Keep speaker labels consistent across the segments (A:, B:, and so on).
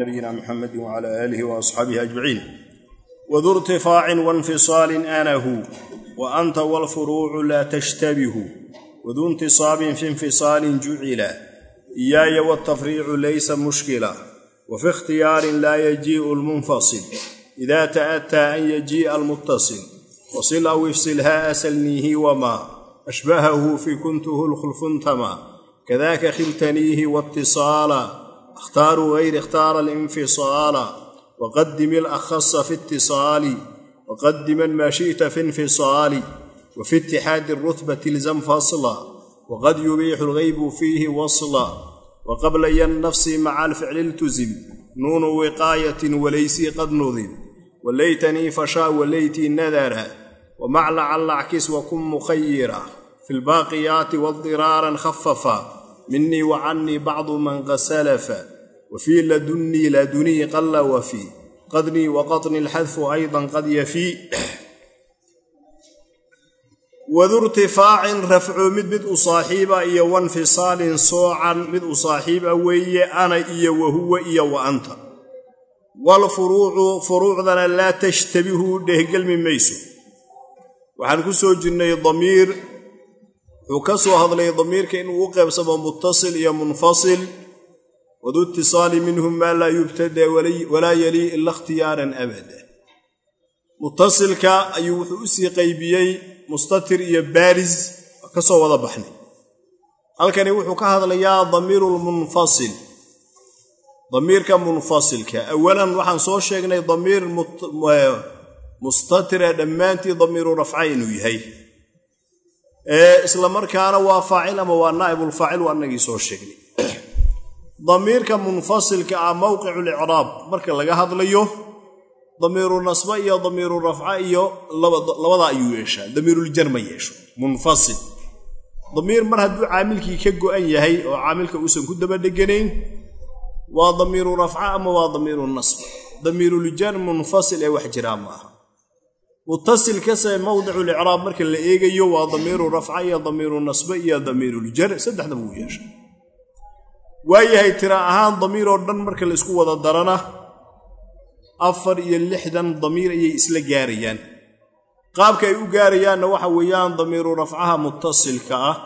A: nabiyina muxamedi wcala aalihi waasxaabihi ajmaciin wdu irtifaacin wainfisaalin anahu wa anta walfuruucu laa tashtabihu wadu intisaabin fi infisaalin jucila iyaaya waltafriicu laysa mushkila wafi ikhtiyaarin laa yajii'u lmunfasil ida ta'ataa an yajii'a almuttasil wasil aw ifsilha asalniihi wamaa ashbahahu fi kuntuhu lkhulfuntama kadaka khiltaniihi waitisaala اkhtaaruu gayr اkhtaara alinfisaala wqadim ilakhasa fi اtiصaali wqadiman maa shiئta fi اnfiصaali wafi itixaadi الrutbati ilzam fasla wqad yubiixu اlgaybu fiihi wasla waqablaya الnafsi maca alficli اltuzim nuunu wiqaayatin walaysii qad nudim walaytanii fashaa walaytii nadara wamaclaca lackis wakun mukhayira fi اlbaaqiyaati wadiraaran khafafa minii wa canii bacdu man qasalafa wafii ladunnii ladunii qalla wafi qadnii waqadni alxadfu aydan qad yafii wadurtifaacin rafcu mid mid u saaxiiba iyo wanfisaalin soocan mid u saaxiiba weeye ana iyo wahuwa iyo wa anta. Walfuruucu furuucdana laa tashtabihu dhehgelmi mayso. Waxaan ku soo jirnay damiir wuxuu ka soo hadlay damiirka inuu u qaybsamo muttasil iyo munfasil. Wadu itisaali minhum maa laa yubtada walaa yalii ila ikhtiyaaran abada muttasilka ayuu wuxuu u sii qaybiyey mustatir iyo baaris ka soo wada baxnay. Halkani wuxuu ka hadlayaa damiiru lmunfasil damiirka munfasilka awalan waxaan soo sheegnay damiir mustatira dhammaantii damiiru rafca inuu yahay isla markaana waa faacil ama waa naa'ibulfaacil waa annagii soo sheegnay. Damiirka munfasilka ah mowqicu licraab marka laga hadlayo damiiru nasba iyo damiiru rafca iyo labada ayuu yeeshaa damiiruljar ma yeesho munfasil. Damiir mar hadduu caamilkii ka go'an yahay oo caamilka uusan ku daba dheganayn waa damiiru rafca ama waa damiiru nasba damiiruljar munfasil ee wax jiraa ma aha mutasil kase mowdicu licraab marka la eegayo waa damiiru rafca iyo damiiru nasba iyo damiiruljar saddexdaba uu yeesha waayahay tira ahaan damiir oo dhan marka la isku wada darana afar iyo lixdan damiir ayay isla gaarayaan. Qaabka ay u gaarayaanna waxa weeyaan damiiru rafcaha muttasilka ah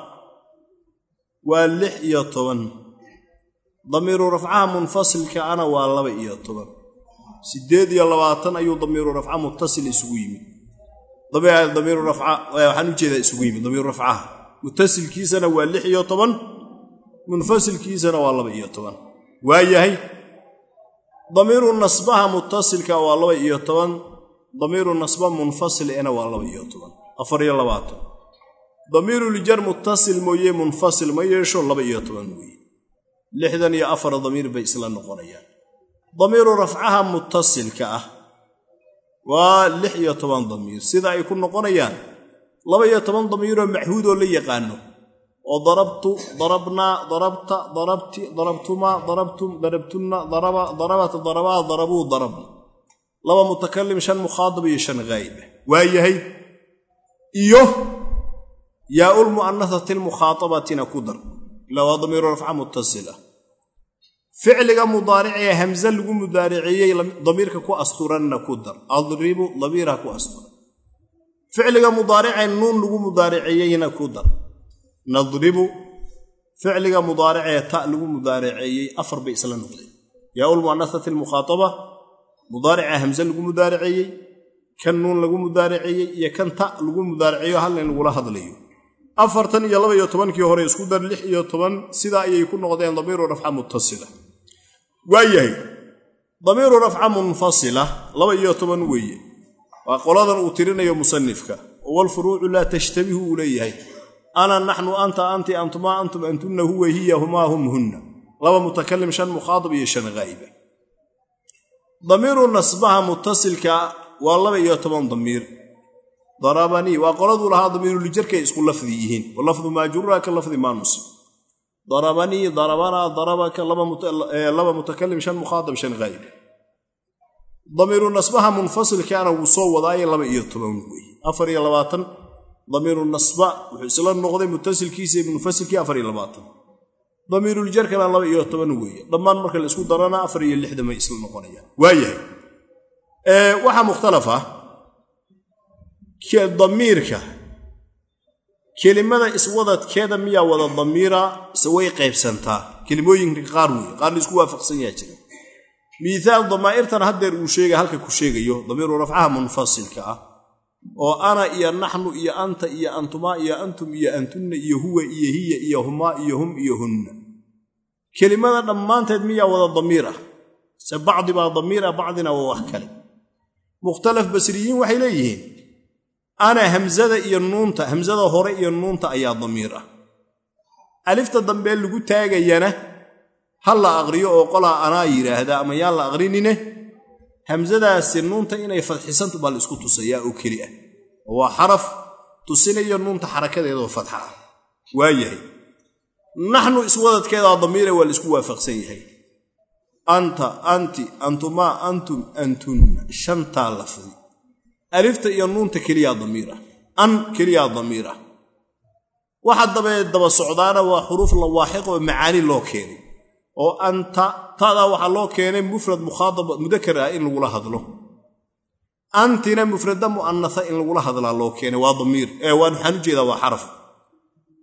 A: waa lix iyo toban. Damiiru rafcaha munfasilka ana waa laba iyo toban. Siddeed iyo labaatan ayuu damiiru rafca muttasil isugu yimid waxaan u jeedaa isugu yimid damiiru rafcaha. Muttasilkiisana waa lix iyo toban munfasilkiisana waa laba iyo toban. Waayahay damiiru nasbaha muttasilka waa laba iyo toban damiiru nasba munfasil ena waa laba iyo toban. Afar iyo labaatan damiiruljar muttasil mooye munfasil ma yeesho laba iyo toban weeye lixdan iyo afar damiir bay isla noqonayaan. Damiiru rafcaha muttasilka ah waa lix iyo toban damiir. Sida ay ku noqonayaan laba iyo toban damiiroo maxhuudoo la yaqaano. Oo darabtu darabnaa darabta darabti darabtumaa darabtum darabtunna daraba darabat darabaa darabuu darabna laba mutakalim shan mukhaadab iyo shan ghaayba waayahay iyo yaaul mu'anasati lmukhaatabatina ku dar. Ilaa waa damiiru rafca muttasila ficliga mudaaricee hamze lagu mudaariceeyey damiirka ku asturanna ku dar. Adribu damiirha ku asturan. Ficliga mudaaricee nuun lagu mudaariceeyeyna ku dar. Nadribu ficliga mudaaricee ta lagu mudaariceeyey afar bay isla noqdeen. Yaaul mu'anasati almukhaataba mudaarica hamse lagu mudaariceeyey kan nuun lagu mudaariceeyey iyo kan ta lagu mudaariceeyo halin lagula hadlayo. Afartan iyo laba tobankii hore isku dar lix iyo toban sidaa ayay ku noqdeen damiiru rafca muttasila waayahay damiiru rafca munfasila laba iyo toban weeye. Waa qoladan uu tirinayo musanifka oo walfuruucu laa tashtabihu uu leeyahay. Ana naxnu anta anti antumaa antum antunna huwa hiya humaa hum hunna. Laba mutakalim shan mukhaadab iyo shan haa'iba damiiru nasbaha muttasilka waa laba iyo toban damiir. Darabanii waa qoladuu lahaa damiiruljarkay isku lafdi yihiin. Walafdu maa nusib darabanii darabanaa darabaka laba mutakalim shan mukhaadab shan haa'ib damiiru nasbaha munfasilkaana wuu soo wadaaye laba iyo toban weeye afar iyo labaatan damiiru nasba wuxuu isla noqday mutasilkiisa munfasilkii afar iyo labaatan. Damiiruljarkana laba iyo toban weeye dhammaan marka la isku darana afar iyo lixdan isla noqonayaan. Waayahay. Waxaa mukhtalaf ah damiirka kelimada iswadadkeeda miyaa wada damiira ise way qaybsantaa. Kelimooyinka qaar weeye qaar waafaqsan yaa jira miihaal damaa'irtan haddeer uu sheega halka ku sheegayo damiiru rafcaha munfasilka ah oo ana iyo naxnu iyo anta iyo antumaa iyo antum iyo antunna iyo huwa iyo hiya iyo humaa iyo hum iyo hunna. Kelimada dhammaanteed miyaa wada damiir ah se bacdi baa damiir ah bacdina waa wax kale. Mukhtalaf basriyiin waxay leeyihiin ana hamsada iyo nuunta hamsada hore iyo nuunta ayaa damiir ah. Alifta dambee lagu taagayana ha la aqriyo oo qolaa anaa yidhaahdaa ama yaan la aqrinine hamsadaasi nuunta inay fadxisanta baa la isku tusayaa oo keli ah. Oo waa xaraf tusinayo nuunta xarakadeedoo fatxa ah. Waayahay naxnu iswadadkeedaa damiira waa la isku waafaqsan yahay. Anta anti antumaa antum antunna shantaa lafdi alifta iyo nuunta keliyaa damiir ah. An keliyaa damiir ah. Waxa daba socdaana waa xuruuf lawaaxiq oo macaani loo keenay. Oo anta tadaa waxaa loo keenay mufrad mukhaadab mudakar ah in lagula hadlo. Antina mufrada mu'anasa in lagula hadlaa loo keenay waa damiir. Waxaan u jeedaa waa xaraf.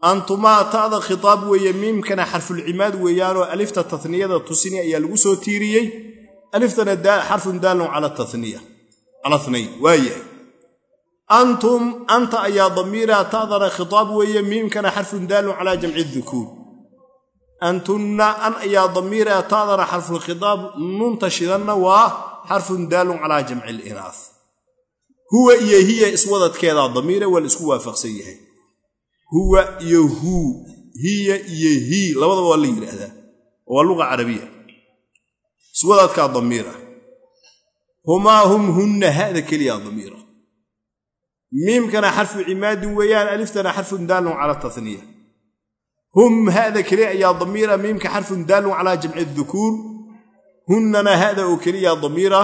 A: Antumaa ta'da khitaab weeye miimkana xarfulcimaad weeyaanoo alifta taniyada tusini ayaa lagu soo tiiriyey. Aliftana xarfun daalun cala taniya cala nayn waayahay antum anta ayaa damiira ta'dana khitaab weeye miimkana xarfun daalun calaa jamci dukuur. Antunna an ayaa damiira ta'dana xarfulkhitaab nuunta shidanna waa xarfun daalun calaa jamci linaas huwa iyo hiya iswadadkeedaa damiira waa la isku waafaqsan yahay. Huwa iyo huu hiya iyo hii labadaba waa la yidhaahdaa waa luqa carabiya humaa hum hunna hada keliya damiira. Miimkana xarfu cimaadin weeyaan aliftana xarfun daalun cala taniya hum hada keliya ayaa damiira miimka xarfun daalun calaa jamci dukuur hunnana hada oo keliya damiira.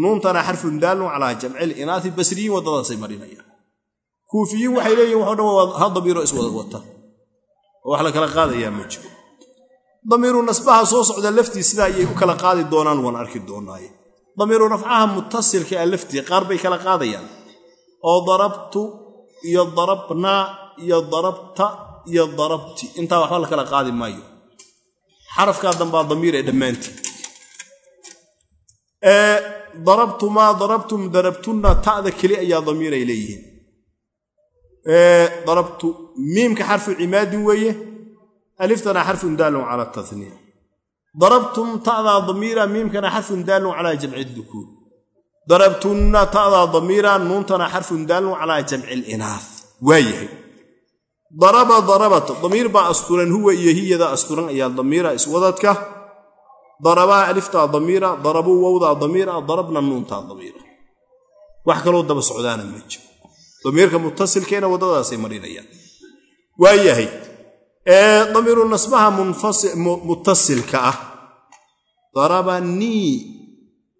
A: Nuuntana xarfun daalun calaa jamci linaasi basriyiin waddadaasay marinayaan kuufiyiin waxay leeyihiin waxo dhan ha damiiro iswada wata. Oo wax la kala qaadayaa ma jiro. Damiiru nasbaha soo socda laftii sidaa ayay u kala qaadi doonaan waan arki doonaaye damiiru rafcaha mutasilka a laftii qaar bay kala qaadayaan. oo darabtu iyo darabnaa iyo darabta iyo darabti. Intaa waxba la kala qaadi maayo. Xarafkaa dambaa damiir ee dhammaantii. Darabtumaa darabtum darabtunna ta'da keli ayaa damiiray leeyihiin. Darabtu miimka xarfu cimaadin weeye. Aliftana xarfun daalun cala taniya darabtum ta'daa damiira miimkana xarfun daalun calaa jamci dukuur darabtunna ta'daa damiira nuuntana xarfun daalun calaa jamci linaaf waayahay. Daraba darabat damiir baa asturan huwa iyo hiyada asturan ayaa damiira iswadadka darabaa aliftaa damiira darabuu wowdaa damiira darabna nuuntaa damiira. Wax kaloo daba socdaana ma jiro. Damiirka mutasilkeena waddadaasay marinayaan. Waayahay damiiru nasbaha mutasilka ah. Darabanii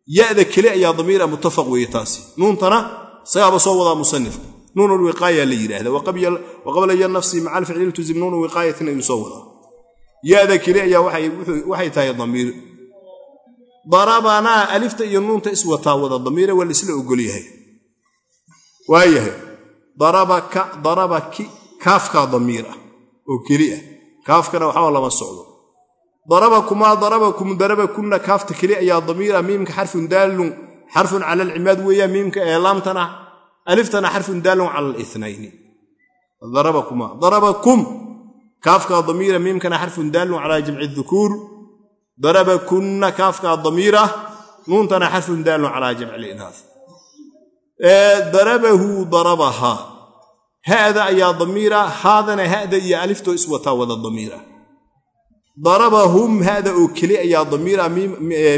A: yada keli ayaa damiira muttafaq weeye taasi. Nuuntana isagaaba soo wadaa musanifka. Nuun lwiqaaya la yidhaahda. Waqabla ya nafsi maca alficli iltuzim nuun wiqaayatin ayuu soo wadaa. Yada keli ayaa waxay tahay damiir. Darabanaa alifta iyo nuunta iswataa wada damiira waa laisla ogolyahay waayahay darabaki kaafkaa damiir ah oo keli ah. Kaafkana waxba lama socdo. Darabakumaa darabakum darabakunna kaafta keli ayaa damiira miimka xarfun daalun xarfun cala alcimaad weeyaa miimka ee laamtana aliftana xarfun daalun calaalithnayni darabakumaa darabakum kaafkaa damiira miimkana xarfun daalun calaa jamci dukuur darabakunna kaafkaa damiira nuuntana xarfun daalun calaa jamci linaas darabahu darabahaa hada ayaa damiira haadana hada iyo aliftoo iswataa wada damiira. Darabahum hada oo keli ayaa damiira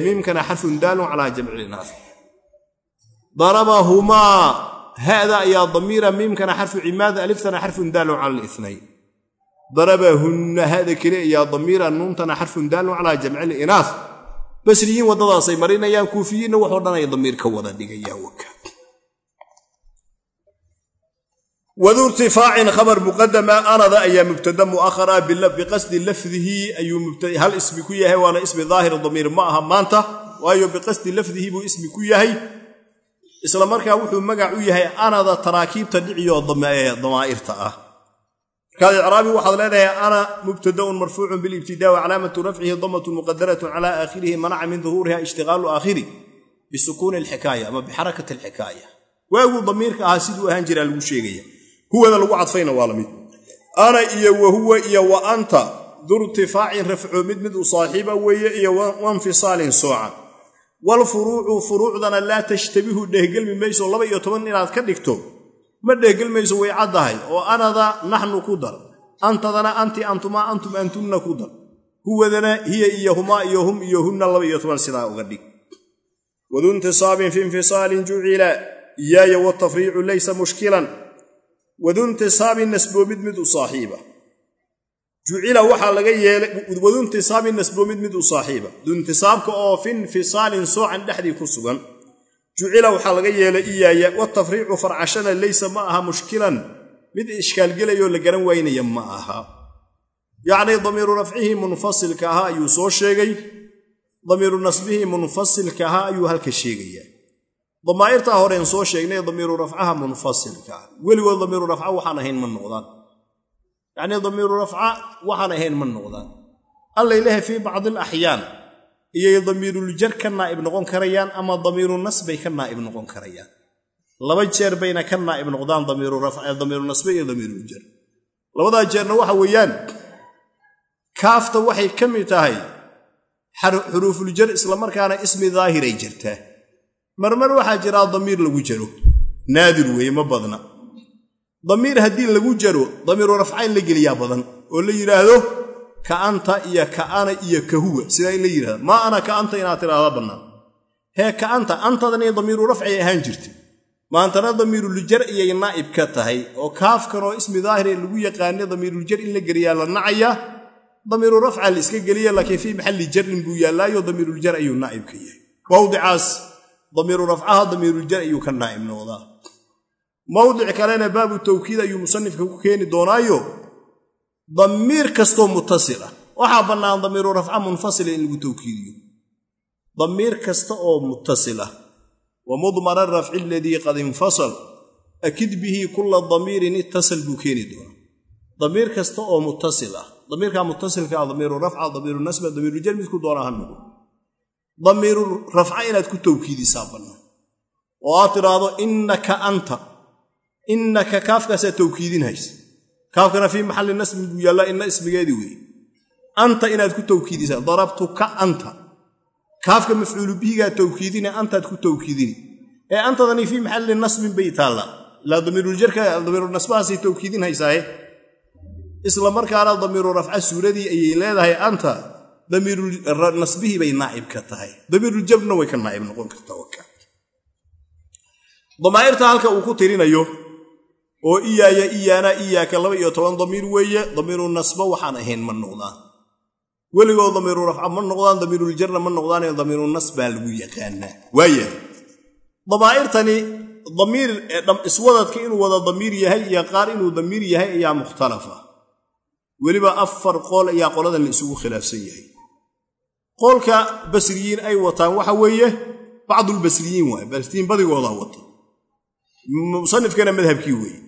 A: miimkana xarfun daalun calaa jamci linaas darabahumaa hada ayaa damiira miimkana xarfu cimaada aliftana xarfun daalun cala linayn darabahunna hada keli ayaa damiira nuuntana xarfun daalun calaa jamci linaas basriyiin waddadaasay marinayaan kuufiyiinna waxoo dhan ay damiir ka wada dhigayaan waka wadu irtifaacin khabar muqadama anada ayaa mubtada mu'ahara biqasdi lafdihi ayuu hal ismi ku yahay waana ismi daahir damiir ma aha maanta waayo biqasdi lafdihi buu ismi ku yahay. Isla markaa wuxuu magac u yahay anada taraakiibta dhiciyo damaa'irta ah. Markaad icraabi waxaad leedahay ana mubtadaun marfuucun bilibtidaa wa calaamatu rafcihi damatun muqadaratun cala aakhirihi manaca min duhuuriha ishtiqaalu aakhiri bisukuuni alxikaaya ama bixarakati alxikaaya. Waaguu damiirka ahaa siduu ahaan jiraa lagu sheegaya huwada lagu cadfayna waa la mid ana iyo wahuwa iyo wa anta durtifaacin rafco mid mid u saaxiiba weeye iyo wainfisaalin soocan. Walfuruucu furuucdana laa tashtabihu dhehgelmi mayso laba iyo toban inaad ka dhigto ma dhehgelmayso way caddahay. Oo anada naxnu ku dar antadana anti antumaa antum antunna ku dar. Huwadana hiya iyo humaa iyo hum iyo hunna laba iyo toban sidaa uga dhig. Wadu intisaabin fi infisaalin jucila iyaaya watafriicu laysa mushkilan wadu intisaabin nasboomid mid u saaxiiba. Jucila waxaa laga yeelay wadu intisaabin nasboomid mid u saaxiiba. Duintisaabka oo fi infisaalin soocan dhexdii ku sugan. Jucila waxaa laga yeelay iyaaya watafriicu farcashana laysa ma aha mushkilan. Mid ishkaalgelayoo la garan waynaya ma aha. Yacnii damiiru rafcihii munfasilka ahaa ayuu soo sheegay. Damiiru nasbihii munfasilka ahaa ayuu halka sheegayaa damaa'irtaa horeen soo sheegnay damiiru rafcaha munfasilka. Weligood damiiru rafca waxaan ahayn ma noqdaan. Yacnii damiiru rafca waxaan ahayn ma noqdaan. Alla ilaahay fii bacdi alaxyaan iyay damiiruljar ka naa'ib noqon karayaan ama damiiru nasbay ka naa'ib noqon karayaan. Laba jeer bayna ka naa'ib noqdaan damiiru nasbe iyo damiiruljar labadaa jeerna waxa weeyaan kaafta waxay ka mid tahay xuruufuljar islamarkaana ismi daahiray jirtaa marmar waxaa jiraa damiir lagu jaro. Naadir weeye ma badna. Damiir haddii lagu jaro damiiru rafca in la geliyaa badan oo la yidhaahdo ka anta iyo ka ana iyo ka huwa sidaa in la yidhahdo maa ana ka anta inaad tidhaahda bannaan. Hee ka anta antadani damiiru rafcay ahaan jirta maantana damiiruljar iyay naa'ib ka tahay oo kaafkan oo ismi daahire lagu yaqaana damiiruljar in la geliyaa la nacayaa damiiru rafca la iska geliya laakiin fii maxalli jarin buu yaallaayo damiiruljar ayuu naa'ib ka yahay. Mawdicaas damiiru rafcaha damiiruljar ayuu ka naa'ib noqdaa. Mawdic kalena baabu tawkiid ayuu musanifka ku keeni doonaayo. Damiir kastoo mutasil ah. Waxaa bannaan damiiru rafca munfasila in lagu tawkiidiyo. Damiir kasta oo mutasil ah. Wa mudmara rafci aladii qad infasal. Akid bihi kulla damiirin ittasal buu keeni doonaa. Damiir kasta oo mutasil ah. Damiirkaa mutasilka damiiru rafca damiiru nasba damiirujar midku doonaa ha noqo damiiru rafca inaad ku tawkiidisaa bannaan oo aad tidhaahdo innaka anta. Innaka kaafkaasaa tawkiidinhaysa kaafkana fii maxalli nasbin buu yaallaa inna ismigeedii weeye anta inaad ku tawkiidisaa darabtuka anta. Kaafka mafcuulu bihigaa tawkiidine antaad ku tawkiidini. Ee antadani fii maxalli nasbin bay taallaa. Ilaa damiiruljarka damiiru nasbahaasay tawkiidinhaysaaye isla markaana damiiru rafca suuradii ayay leedahay anta nasbihii bay naa'ib ka tahay. Damiiruljarna way ka naa'ib noqon kartaa damaa'irta halka uu ku tirinayo oo iyaaya iyaana iyaaka laba iyo toban damiir weeye damiiru nasba waxaan ahayn ma noqdaan. Weligood damiiru rafca ma noqdaan damiiruljarna ma noqdaanee damiiru baa lagu yaqaanaa. Waaya damaa'irtani damiir iswadadka inuu wada damiir yahay iyo qaar inuu damiir yahay ayaa mukhtalafa. Weliba afar qool ayaa qoladan la isugu khilaafsan yahay qoolka basriyiin ay wataan waxa weeye bacdulbasriyiin waay. Basriyiin badigoodaa wata musanifkana madhabkii weeye.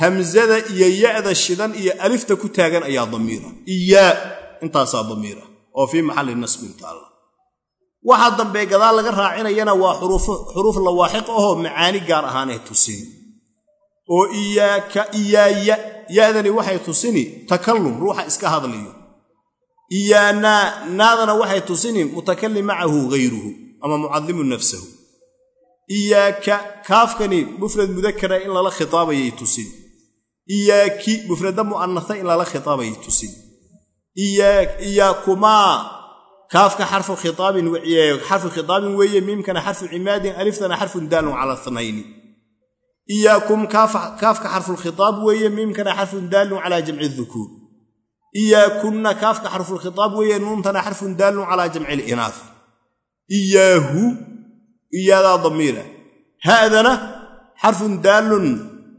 A: Hamzada iyo ya'da shidan iyo alifta ku taagan ayaa damiira. Iyaa intaasaa damiira. Oo fii maxalli nasbin taalla waxaa dambee gadaal laga raacinayana waa xuruuf lawaaxiq ahoo macaani gaar ahaanee tusin oo iyaaka iyaaya ya'dani waxay tusini takallum ruuxa iska hadlayo iyaanaa naadana waxay tusini mutakallim macahu hayruhu ama mucadimu nafsahu. Iyaaka kaafkani mufrad mudakara in lala khitaabayay tusin. Iyaaki mufrada mu'anasa in lala khitaabayay tusin. Iyaakumaa kaafka xarfu khitaabin weeye miimkana xarfu cimaadin aliftana xarfun daalun cala thnayni iyaakum kaafka xarfulkhitaab weeye miimkana xarfun daalun calaa jamci dukuur iyaakunna kaafka xarfulkhitaab weeye nuuntana xarfun daalun calaa jamci linaaf iyaahu iyaadaa damiira. Haadana xarfun daalun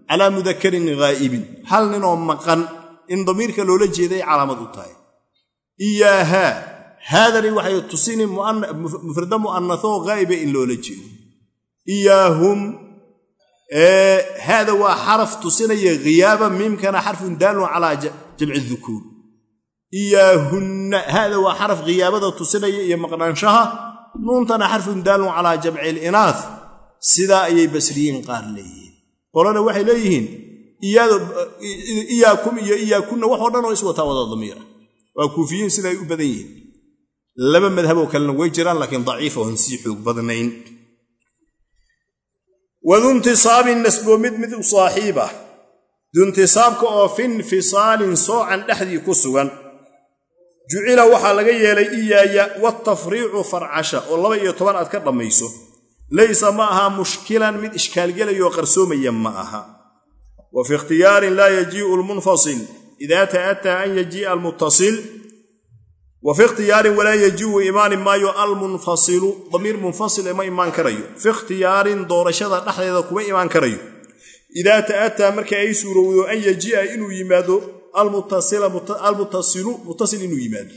A: calaa mudakarin ghaa'ibin. Hal ninoo maqan in damiirka loola jeeday calaamad u tahay. Iyaahaa haadani waxay tusini mufrada mu'anasoo haa'iba in loola jeedo. Iyaahum haada waa xaraf tusinaya khiyaaba miimkana xarfun daalun calaa jamci dukuur iyaahunna haada waa xaraf khiyaabada tusinaya iyo maqnaanshaha nuuntana xarfun daalun calaa jamci linaah sidaa ayay basriyiin qaar leeyihiin qolana waxay leeyihiin iyaakum iyo iyaakunna waxoo dhan oo iswataa wada damiira waa kuufiyiin siday u badan yihiin laba madhaboo kalena way jiraan laakiin daciifa oon sii xoog badnayn waduntisaabin nasboomid mid u duntisaabka oo fi infisaalin soocan dhexdii ku sugan jucila waxaa laga yeelay iyaaya watafriicu farcasha oo laba iyo toban aad ka dhammayso. Laysa ma aha mushkilan mid ishkaalgelayoo qarsoomaya ma aha. Wa fi ikhtiyaarin laa yajii'u lmunfasil ida ta'ataa an yajii'a almuttasil. Wa fi ikhtiyaarin walaa yajii'u imaani maayo almunfasilu damiir munfasil ma imaan karayo. Fi ikhtiyaarin doorashada dhexdeeda kuma imaan karayo. Idaa ta'ataa marka ay suurowdo an yajii'a inuu yimaado almuttasilu muttasil inuu yimaado.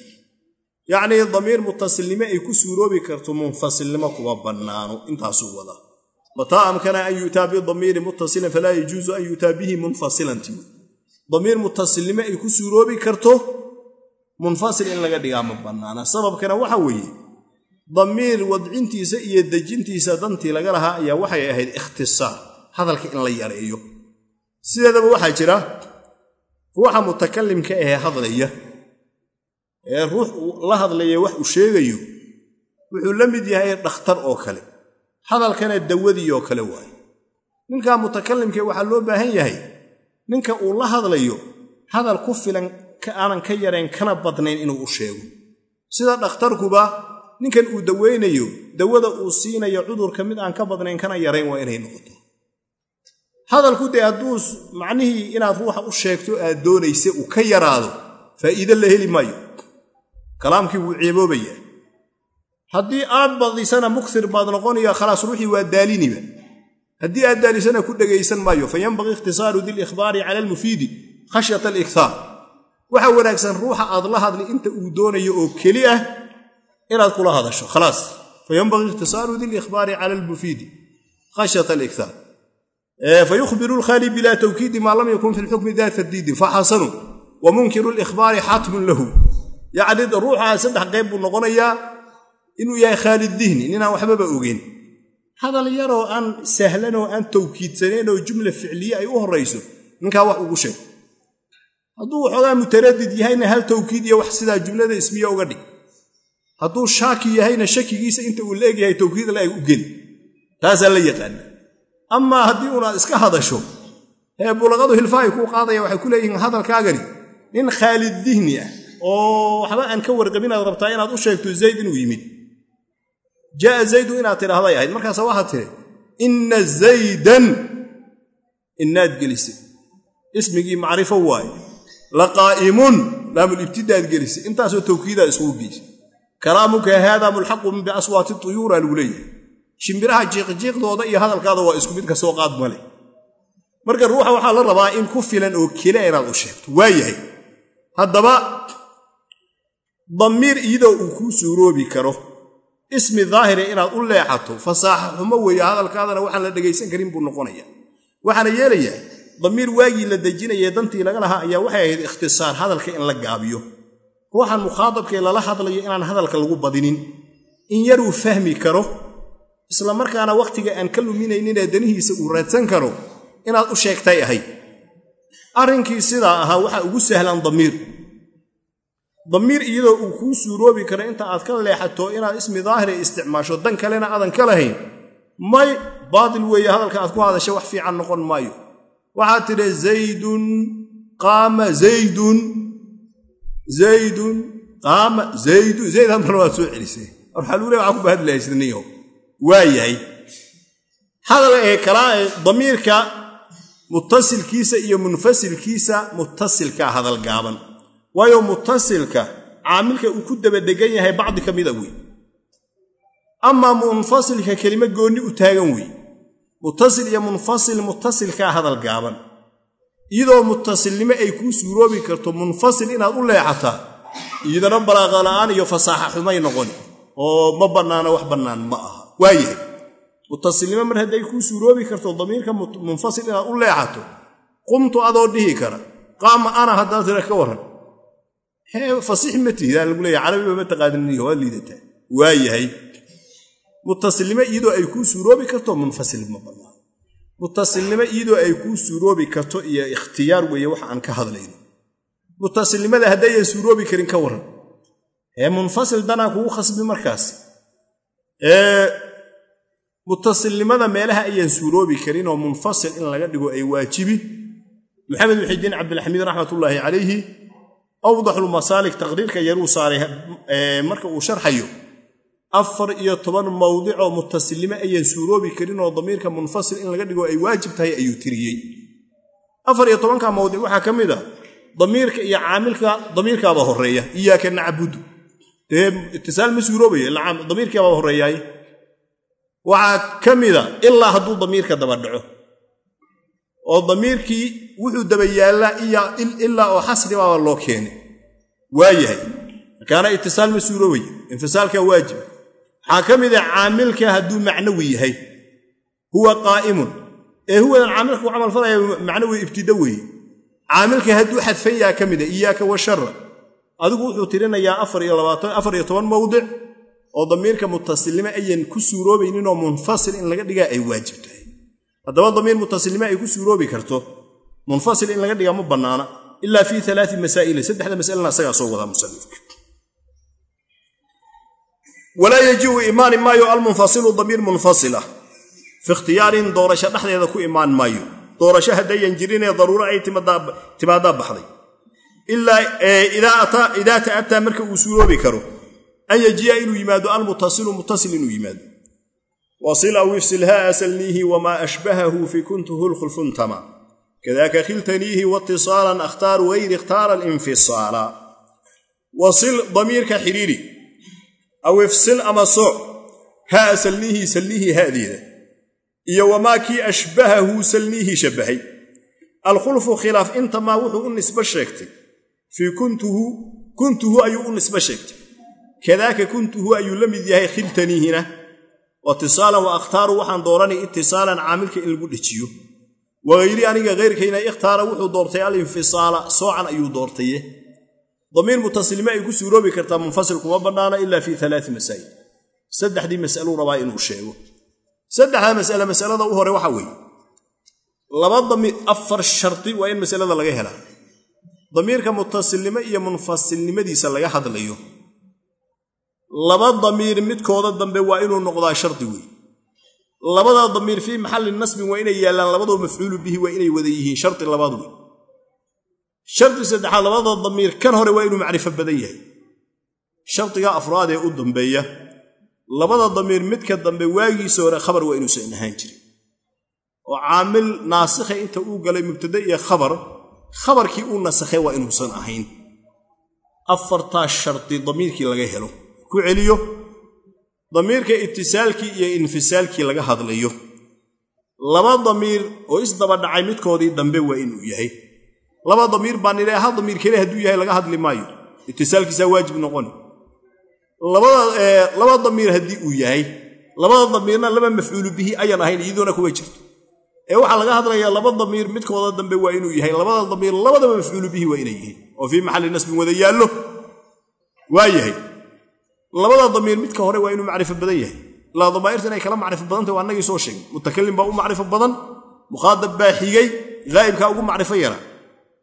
A: Yacnii damiir muttasilnimo ay ku suuroobi karto munfasilnimo kuma bannaano intaasuu wada. Mataa amkana an yu'taa bidamiiri muttasilin falaa yajuusu an yu'taa bihi munfasilanti damiir muttasilnimo ay ku suuroobi karto munfasil in laga dhigaa ma bannaana. Sababkana waxa weeye damiir wadcintiisa iyo dejintiisa dantii laga lahaa ayaa waxay ahayd ikhtisaar hadalka in la yareeyo. Sideedaba waxaa jira ruuxa mutakalimka ahee hadlaya ee ruux la hadlaya wax uu sheegayo wuxuu la mid yahay dhakhtar oo kale hadalkana dawadii oo kale waaye. Ninka mutakalimkee waxaa loo baahan yahay ninka uu la hadlayo hadal ku filan aanan ka yarayn kana badnayn inuu u sheego. Sida dhakhtarkuba ninkan uu daweynayo dawada uu siinayo cudurka mid aan ka badnayn kana yarayn waa inay noqoto hadalku dee hadduu macnihii inaad ruuxa u sheegto aad doonaysa uu ka yaraado faa'iide la heli maayo. Kalaamkii wuu ceeboobaya haddii aad badisana muksir baad noqonaya khalaas ruuxii waa daaliniba haddii aad daalisana ku dhegaysan maayo fa yanbaqii ikhtisaaru dilikhbaari cala almufiidi khashyata aliktaar waxaa wanaagsan ruuxa aad la hadli inta uu doonayo oo keli ah inaad kula hadasho khalaas. Fa yanbaqii ikhtisaaru dilikhbaari cala almufiidi khashyata aliktaar fayukhbiru lkhaali bila tawkiidi maa lam yakun fi lxukmi daa tadiidin faxasanu wa munkiru likhbaari xaatmun lahu. Yacni ruuxaa saddex qayb buu noqonayaa inuu yahay khaalid dihni ninaan waxbaba ogeyn. Hadal yaroo aan sahlanoo aan tawkiidsanayn oo jumla ficliye ay u horrayso ninkaa wax ugu sheeg. Hadduu waxoogaa mutaradid yahayna hal tawkiid iyo wax sidaa jumlada ismiya uga dhig. Hadduu shaaki yahayna shakigiisa inta uu la egyahay tawkiid amaa haddii unaad iska hadasho ee bulaqadu hilfaahay kuu qaadaya waxay ku leeyihiin hadalkaagani nin khaalid dihni ah oo waxba aan ka warqabinaad rabtaa inaad u sheegto zayd inuu yimid. Jaaa zaydu inaad tidhaahday ahayd markaasa waxaad tidhi inna zaydan. Inaad gelisay. Ismigii macrifo waaye. Laqaa'imun laamulibtidaad gelisay. Intaasoo tawkiidaad iskugu geysay. Kalaamuka haada mulxaqun biaswaati tuyuura lagu leeyahay shimbiraha jiiqjiiqdooda iyo hadalkaada waa isku mid ka soo qaad male. Marka ruuxa waxaa la rabaa in ku filan oo keliya inaad u sheegto. Waayahay haddaba damiir iyadoo uu kuu suuroobi karo ismi daahire inaad u leexato fasaaxa xumo weeye hadalkaadana waxaan la dhegaysan karin buu noqonaya. Waxaana yeelayaa damiir waagii la dejinayee dantii laga lahaa ayaa waxay ahayd ikhtisaar hadalka in la gaabiyo. Ruuxan mukhaadabkee lala hadlayo inaan hadalka lagu badinin. In yaruu fahmi karo isla markaana wakhtiga aan ka luminayninee danihiisa uu raadsan karo inaad u sheegtay ahayd arrinkii sidaa ahaa waxaa ugu sahlan damiir. Damiir iyadoo uu kuu suuroobi karo inta aad ka leexato inaad ismi daahira isticmaasho dan kalena aadan ka lahayn may baatil weeye hadalka aad ku hadasha wax fiican noqon maayo. Waxaad tidhi zaydun qaama zaydun zaydun qaama zaydun zayd hamarna waad soo celisay. Waxaa luu le waxaa ku bahadlahaysniyo waa yahay. Hadal ee kalaa damiirka muttasilkiisa iyo munfasilkiisa muttasilka hadal gaaban. Waayo muttasilka caamilka uu ku dabadhegan yahay bacdi ka mida wey. Amaa munfasilka kelimo goonni u taagan wey. Muttasil iyo munfasil muttasilkaa hadal gaaban. Iyadoo muttasilnimo ay kuu suuroobi karto munfasil inaad u leexataa iyadana balaaqa la'aan iyo fasaaxa xumay noqon. Oo ma bannaana wax bannaan ma aha waayahay muttasilnimo mar hadday kuu suuroobi karto damiirka munfasil inaad u leexato qumtu adoo dhihi kara qaama ana haddaad tira ka warran. Fasix ma tihidaa lagu leeya carabiba ma taqaaniniyo waa liidataa waayahay muttasilnimo iyadoo ay kuu suuroobi karto munfasil ma bannaan muttasilnimo iyadoo ay kuu suuroobi karto iyo ikhtiyaar weeye wax aan ka hadlayno. Muttasilnimada haddayan suuroobi karin ka warran. Ee munfasil danaa kugu khasbi markaas ee muttasilnimada meelaha ayaan suuroobi karin oo munfasil in laga dhigo ay waajibi. Maxamed muxidiin cabdilxamiid raxmatullaahi calayhi awdaxulmasaalik taqriirka yaruu saaray marka uu sharxayo afar iyo toban mawdicoo muttasilnimo ayaan suuroobi karin oo damiirka munfasil in laga dhigo ay waajib tahay ayuu tiriyey. Afar iyo tobanka mawdic waxaa ka mid a damiirka iyo caamilka damiirkaaba horreeya iyaaka nacbudu. Dee itisaal ma suuroobaya damiirkiibaa horreeyaay waxaa ka mida ilaa hadduu damiirka daba dhaco. Oo damiirkii wuxuu daba yaallaa ilaa oo xasribaaba loo keenay. Waayahay. Markaana itisaal ma suuroobaya infisaalka waajiba waxaa ka mida caamilka hadduu macnawi yahay. Huwa qaa'imun. Ee huwadan caamilka ku camalfalaya macnawi ibtida weeye. Caamilka hadduu xadfan yaha ka mida iyaaka wa shara adigu wuxuu tirinayaa afar iyo toban mawdic oo damiirka mutasilnimo ayan ku suuroobayninoo munfasil in laga dhigaa ay waajib tahay. Haddaba damiir mutasilnimo ay ku suuroobi karto munfasil in laga dhigaa ma bannaana ilaa fii alaai masaa'ili saddexda masalena asagaa soo wadaa musanifka. Walaa yajibu imaani maayo almunfasilu damiir munfasila. Fi doorasho dhexdeeda ku imaan maayo. Doorasho haddayan jirinee daruuro ay timaadaa baxday. Idaa ta'ataa marka uu suuroobi karo an yajiya inuu yimaado almutasilu mutasil inuu yimaado. Wasil aw ifsil ha asalniihi wamaa ashbahahu fi kuntuhu lkhulfuntama kadaka khiltaniihi watisaalan akhtaaru gayri ikhtaara alinfisaala. Wasil damiirka xidhiiri aw ifsil ama sooc ha asalniihi salniihi ha'deeda iyo wamaa kii ashbahahu salniihi shabbahay alkhulfu khilaaf intamaa wuxuu u nisbo sheegtay. Fii kuntuhu ayuu u nisbo sheegtay kadaaka kuntuhu ayuu la mid yahay khiltaniihina watisaalan wa akhtaaru waxaan dooranay itisaalan caamilka in lagu dhejiyo wagayri aniga hayrkayna ikhtaara wuxuu doortay alinfisaala soocan ayuu doortaye damiir mutasilnimo ay ku suuroobi kartaa munfasil kuma bannaana ila fii alaai masaa'il. Saddexdii masaluu rabaa inuu sheego. Saddexda masale masalada u hore waxa weeye. Laba damiir afar shardi waa in masalada laga helaa. Damiirka mutasilnimo iyo munfasilnimadiisa laga hadlayo laba damiir midkooda dambe waa inuu noqdaa shardi wey labada damiir fii maxalli nasbin waa inay yaallaan labadoo mafcuulu bihi waa inay wada yihiin shardi labaad wey shardi saddexaad labada damiir kan hore waa inuu macrifo badan yahay. Shardiga afraad ee u dambeeya labada damiir midka dambe waagiisa hore khabar waa inuusan ahaan jirin oo caamil naasikha inta uu galay mubtada iyo khabar khabarkii uu nasakhay waa inuusan ahayn. Afartaa shardi damiirkii laga helo ku celiyo damiirka itisaalkii iyo infisaalkii laga hadlayo. Laba damiir oo isdaba dhacay midkoodii dambe waa inuu yahay. Laba damiir baan nidhi hal damiir kale hadduu yahay laga hadli maayo. Itisaalkiisaa waajib noqoni laba damiir haddii uu yahay labada damiirna laba mafcuulu bihi ayaan ahayn iyadoona kuma jirto. Ee waxaa laga hadlayaa laba damiir midkooda dambe waa inuu yahay labada damiir labadaba mafcuulu bihi waa inay yihiin. Oo fii maxalli nasbin wada yaallo waa yahay labada damiir midka hore waa inuu macrifo badan yahay. Ilaa damaa'irta inay kala macrifo badantah waa annagii soo sheegay. Mutakalim baa u macrifo badan mukhaadab baa xigay haa'ibkaa ugu macrifo yara.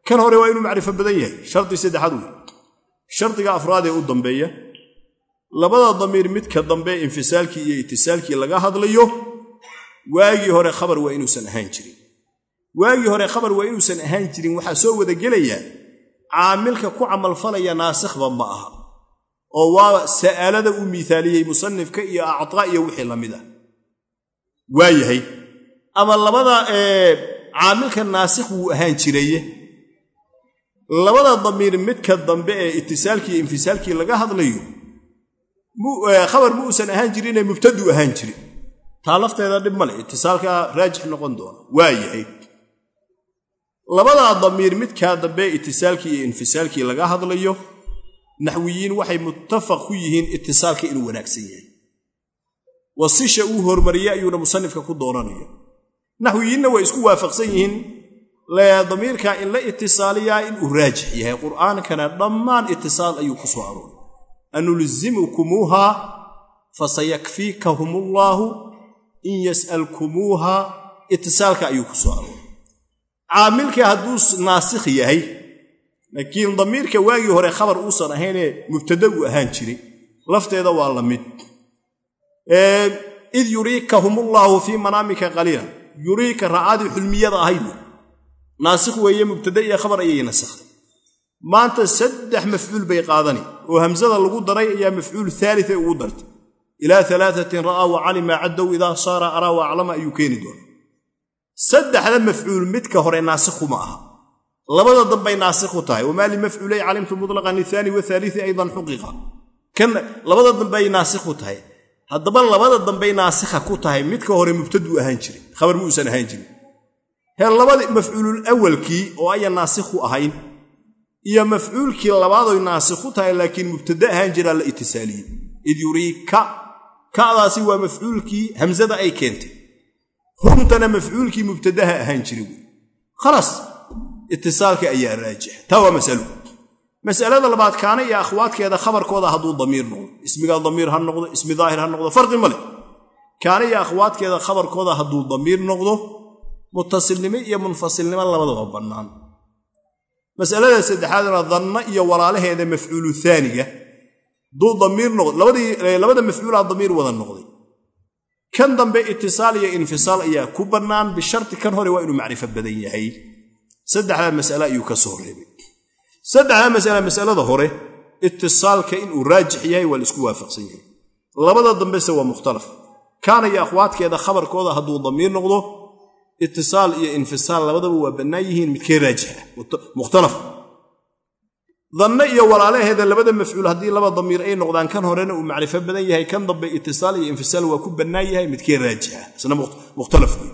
A: Kan hore waa inuu macrifo badan yahay. Shardi saddexaad wey shardiga afraad ee u dambeeya labada damiir midka dambe infisaalkii iyo itisaalkii laga hadlayo waagii hore khabar waa inuusan ahaan jirin. Waagii hore khabar waa inuusan ahaan jirin waxaa soo wada gelayaa caamilka ku camalfalaya naasikhba ma aha oo waa sa'aalada uu miaaliyey musanifka iyo actaa iyo wixii la mid ah waa yahay. Ama labada caamilka naasikh wuu ahaan jiraye labada damiir midka dambe ee itisaalkii iyo infisaalkii laga hadlayo khabar ma uusan ahaan jirinee mubtadu ahaan jirin taa lafteeda dhib male itisaalka raajix noqon doona. Waa yahay. Labadaa damiir midkaa dambe itisaalkii iyo infisaalkii laga hadlayo naxwiyiin waxay muttafaq ku yihiin itisaalka inuu wanaagsan yahay. Wasisha uu hormariyey ayuuna musanifka ku doonanayo naxwiyiinna way isku waafaqsan yihiin damiirka in la itisaaliyaa inuu raajix yahay. Qur'aankana dhammaan itisaal ayuu ku soo arooray. Anulzimukumuuha fasayakfiikahum ullaahu in yas'alkumuuha itisaalka ayuu ku soo arooray. Caamilka hadduu naasikh yahay laakiin damiirka waagii hore khabar uusan ahaynee mubtada uu ahaan jiray lafteeda waa la mid. Id yuriikahum ullaahu fii manaamika qaliila yuriika ra'aadii xulmiyada ahayd. Naasikh weeye mubtada iyo khabar ayay nasakhday maanta saddex mafcuul bay qaadani oo hamsada lagu daray ayaa mafcuul aalia ugu dartay. Ilaa alaaatin ra'aa wa calima caddow idaa saara araa wa aclama ayuu keeni doona saddexda mafcuul midka hore naasikhuma aha labada dambay naasikhu tahay. Wamaa limafcuulay calimtu mutlaqan iaani waaalii aydan xuqiqa. Kan labada dambay naasikhu tahay. Haddaba labada dambay naasikha ku tahay midka hore mubtaduu ahaan jiray khabar muusan ahaan jirin. Hee labada mafcuulul awalkii oo ayan naasikhu ahayn iyo mafcuulkii labaadoy naasikhu tahay laakiin mubtada ahaan jiraa la itisaaliyey id yuriika ka'daasi waa mafcuulkii hamsada ay keentay. Humtana mafcuulkii mubtadaha ahaan jira wey khalaas itisaalka ayaa raajix taa waa masalo masalada labaad kaana iyo akhwaadkeeda khabarkooda hadduu damiir noqdo ismiga damiir ha noqdo ismi daahir ha noqdo farqi ma leh kaana iyo akhwaadkeeda khabarkooda hadduu damiir noqdo mutasilnimo iyo munfasilnimo labadaba bannaan masalada saddexaadna danno iyo walaalaheeda mafcuulu aaniga labada mafcuulaa damiir wada noqday kan dambe itisaal iyo infisaal ayaa ku bannaan bisharti kan hore waa inuu macrifo badan yahay saddexdaa masale ayuu ka soo reebay. Saddexdaa masala masalada hore itisaalka inuu raajix yahay waa la isku waafaqsan yahay. Labada dambese waa mukhtalaf. Kaana iyo akhwaadkeeda khabarkooda hadduu damiir noqdo itisaal iyo infisaal labadaba waa bannaan yihiin midkee raajix ah. Mukhtalaf. Danno iyo walaalaheeda labada mafcuul haddii laba damiir ay noqdaan kan horena uu macrifo badan yahay kan dambe itisaal iyo infisaal waa ku bannaan yahay midkee raajixa isna mukhtalaf wey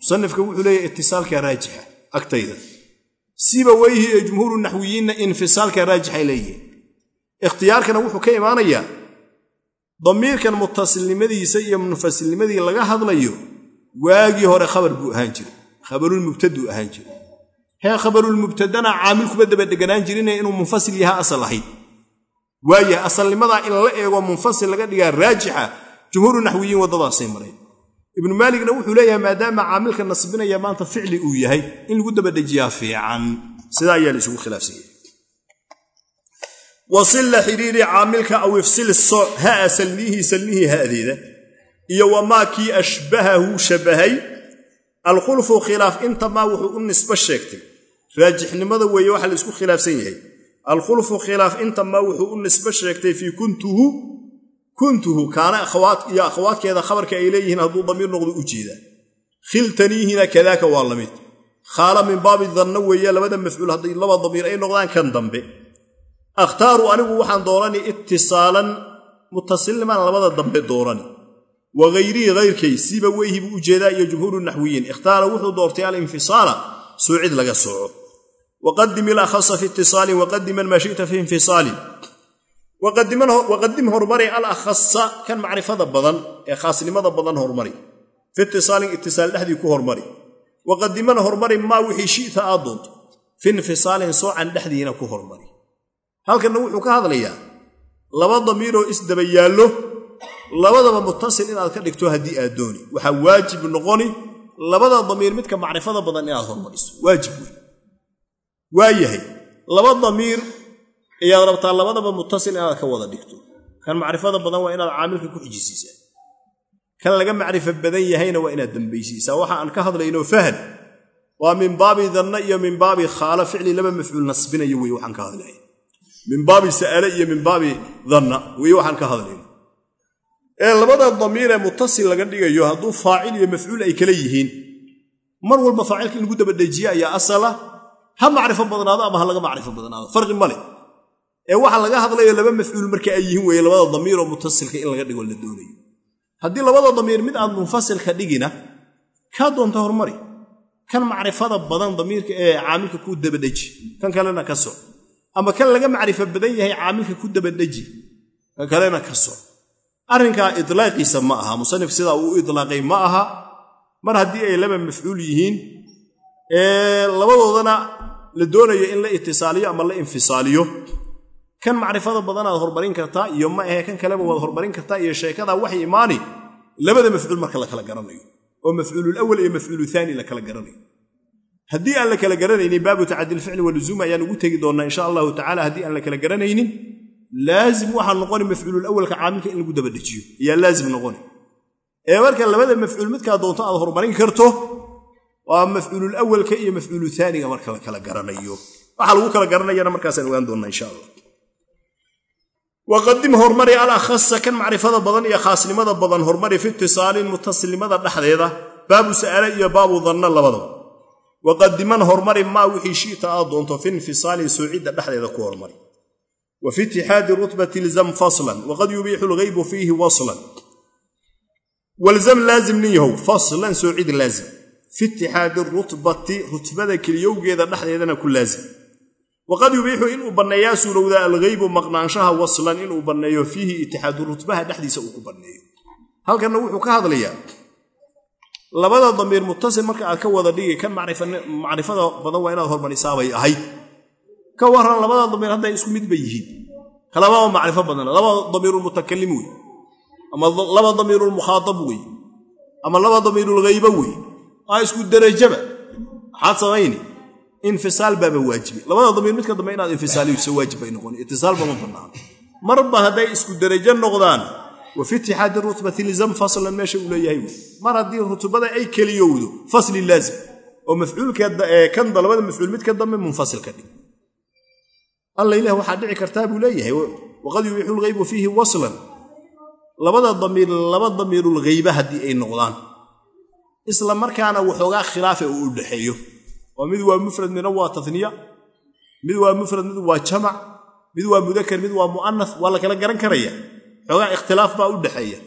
A: musanifka wuxuu leeyahy itisaalka raajixa agtayda. Siba weyhi ee jumhuuru naxwiyiinna infisaalka raajixay leeyihiin ikhtiyaarkana wuxuu ka imaanayaa damiirkan mutasilnimadiisa iyo munfasilnimadii laga hadlayo waagii hore khabar buu ahaan jiray. Khabarulmubtaduu ahaan jiray. Hee khabarulmubtadana caamil kuma dabadheganaan jirine inuu munfasil yaha asal ahayd. Waayahay asalnimadaa in la eego munfasil laga dhigaa raajixa jumhuuru naxwiyiin waddadaasay mareen ibnu maaligna wuxuu leeyahay maadaama caamilka nasbinaya maanta ficli uu yahay in lagu dabadhejiyaa fiican. Sidaa ayaa la isugu khilaafsanyay wasilla xidhiiri caamilka aw ifsil soc haa salnihii salnihii ha'deeda iyo wamaa kii ashbahahu shabahay. Alkhulfu khilaaf intamaa wuxuu u nisbo sheegtay. Raajixnimada weeye waxaa la isku khilaafsan yahay. Alkhulfu khilaaf intamaa wuxuu u nisbo sheegtay fii kuntuhu kuntuhu kaana iyo akhawaadkeeda khabarka ay leeyihiin hadduu damiir noqdo u jeedaa khiltaniihina kadaaka waa la mid. Khaala min baabi danno weeye labada mafcuul hadday laba damiir ay noqdaan kan dambe. Akhtaaru anigu waxaan doorani itisaalan mutasilnimaan labada dambe doorani. Wa hayrii hayrkay siba weyhi buu u jeedaa iyo jumhuuru naxwiyiin. Ikhtaara wuxuu doortay alinfisaala suucid laga soco waqadim ilakhasa fi itisaalin waqadiman maa shita fi infisaalin waqadim hormari alakhasa kan macrifada badan ee khaasnimada badan hormari fi itisaalin itisaal dhexdii ku hormari waqadimana hormari maa wixii shita aad doonto. Fi infisaalin soocan dhexdiina ku hormari halkanna wuxuu ka hadlayaa laba damiiroo isdaba yaallo labadaba mutasil inaad ka dhigto haddii aad dooni. Waxaa waajib noqoni labada damiir midka macrifada badan inaad hormariso waajib wey waa yahay laba damiir ayaad rabtaa labadaba mutasil inaad ka wada dhigto. Kan macrifada badan waa inaad caamilka ku xijisiisaa. Kan laga macrifo badan yahayna waa inaad dambaysiisaa. Waxa aan ka hadlayno fahan waa min baabi danna iyo min baabi khaala ficli laba mafcuul nasbinayo wey waxaan ka hadlaya min baabi sa'ale iyo min baabi danna wey waxaan ka hadlayno ee labada damiiree mutasil laga dhigayo hadduu faacil iyo mafcuul ay kala yihiin mar walba faacilka in lagu dabadhejiye ayaa asala. Ha macrifo badnaado ama ha laga macrifo badnaado. Farqi ma leh ee waxa laga hadlayo laba mafcuul marka ay yihiin weeye labada damiiroo mutasilka in laga dhigo la doonayo. Haddii labada damiir mid aad munfasilka dhigina kaa doonta hormari kan macrifada badan damiirka ee caamilka ku dabadheji kan kalena ka soc ama kan laga macrifo badan yahay caamilka ku dabadheji kan kalena ka soc arrinkaa idlaaqiisa ma aha musanif sidaa uu idlaaqay ma aha. Mar haddii ay laba mafcuul yihiin labadoodana la doonayo in la itisaaliyo ama la infisaaliyo kan macrifada badanaad hormarin kartaa iyo ma ahe kan kaleba waad hormarin kartaa iyo sheekadaa waxay imaani labada mafcuul marka la kala garanayo oo mafcuululawal iyo mafcuuluhaani la kala garanayo. Haddii aan la kala garanaynin baabu tacadilficli waluzuum ayaan ugu tegi doonnaa insha allahu tacala haddii aan la kala garanaynin laazim waxaa noqoni mafcuululawalka caamilka in lagu dabadhejiyo. Ayaa laazim noqoni. Ee marka labada mafcuul midkaa doonto aad horumarin karto waa mafcuululawalka iyo mafcuuluhaaniga marka la kala garanayo. Waxaa lagu kala garanayana markaasaan ogaan doonnaa insha allah waqadim hormari alakhasa kan macrifada badan iyo khaasnimada badan hormari fi itisaalin mutasilnimada dhexdeeda baabu sa'ale iyo baabu danna labadaba waqadiman hormari maa wixii shi'ta aad doonto fi infisaalin soocidda dhexdeeda ku hormari wa fi itixaadi rutbati ilzam faslan waqad yubiixu lghaybu fiihi waslan walzam laazim nin yahow faslan soocid laazim fi itixaadi rutbati rutbada keliyowgeeda dhexdeedana ku laazim waqad yubiixu inuu banneeyaa suurowdaa alghaybu maqnaanshaha waslan inuu banneeyo fiihi itixaadu rutbaha dhexdiisa uu ku banneeyo. Halkanna wuxuu ka hadlayaa labada damiir mutasil marka aad ka wada dhigi kan macrifada badan waa inaad hormarisaabay ahayd ka waran labada damiir hadday isku midba yihiin. Kalababa macrifo badan laba damiirulmutakalim wey ama laba damiirulmukhaatab wey ama laba damiirulghayba wey aa isku derajaba maxaad samayni infisaal baaba waajibe labada damiir midka dambe inaad infisaaliso waajib bay noqon. Itisaalba ma bannaan marba hadday isku derajo noqdaan wa fi itixaadi rutbati lizam faslan meesha uu leeyahay mar haddii rutbada ay keliyowdo fasli laazim. Oo mafcuulkan labada mafcuul mid ka dambe munfasil ka dhig. Alla ilah waxaa dhici kartaa buu leeyahay waqad yubiixu lghaybu fiihi waslan. Labada damiir laba damiirulghayba haddii ay noqdaan. Isla markaana waxoogaa khilaafa uu u dhexeeyo oo mid waa mufrad midna waa taniya mid waa mufrad mid waa jamac mid waa mudakar mid waa mu'anas waa la kala garan karaya. Xoogaa ikhtilaaf baa u dhexeeya.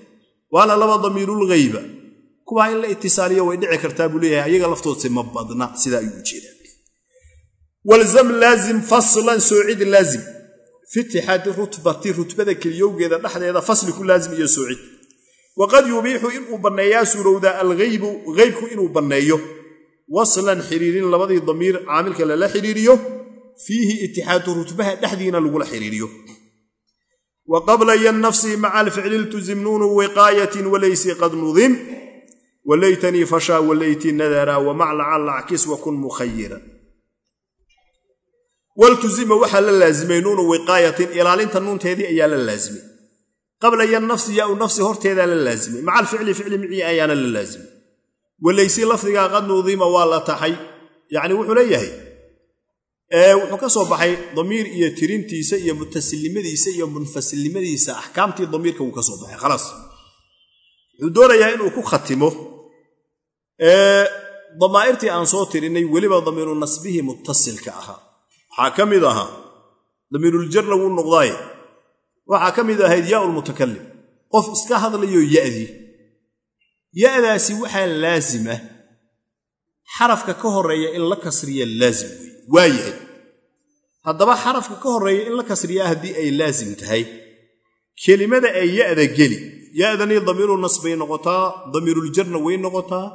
A: Waana laba damiirulghayba kuwaa in la itisaaliyo way dhici kartaa buu leeyahay ayaga laftoodse ma badna sidaa ayuu u jeedaa walzam laazim faslan soocid laazim. Fi itixaadi rutbati rutbada keliyowgeeda dhexdeeda fasli ku laazim iyo soocid waqad yubiixu inuu banneeyaa suurowdaa alghaybu haybku inuu banneeyo waslan xiriirin labadii damiir caamilka lala xiriiriyo fiihi itixaadu rutbaha dhexdiina lagula xiriiriyo. Wa qabla yannafsi maca alficli iltuzim nuunu wiqaayatin walaysi qad nudim walaytanii fashaa walayti nadara wamaclacan lackis wakun mukhayira waltuzima waxaa la laazimay nuunu wiqaayatin ilaalinta nuunteedii ayaa la laazimay. Qabla yannafsi yaau nafsi horteedaa la laazimay. Maca alficli ficli micii ayaana la laazimay walaysi lafdigaa qad nuudima waa la taxay. Yacni wuxuu leeyahay wuxuu ka soo baxay damiir iyo tirintiisa iyo mutasilnimadiisa iyo munfasilnimadiisa axkaamtii damiirka wuu ka soo baxay khalaas wuxuu doonayaa inuu ku khatimo damaa'irtii aan soo tirinay weliba damiiru nasbihii muttasilka ahaa. Waxaa ka mid ahaa damiiruljarna wuu noqdaaye waxaa ka mid ahayd yaau lmutakalim qof iska hadlayo ya'dii ya'daasi waxaa laazim ah. Xarafka ka horreeya in la kasriya laazim wey waa yahay haddaba xarafka ka horreeya in la kasriyaa haddii ay laazim tahay kelimada ay ya'da geli ya'danii damiiru nasbay noqotaa damiiruljarna way noqotaa.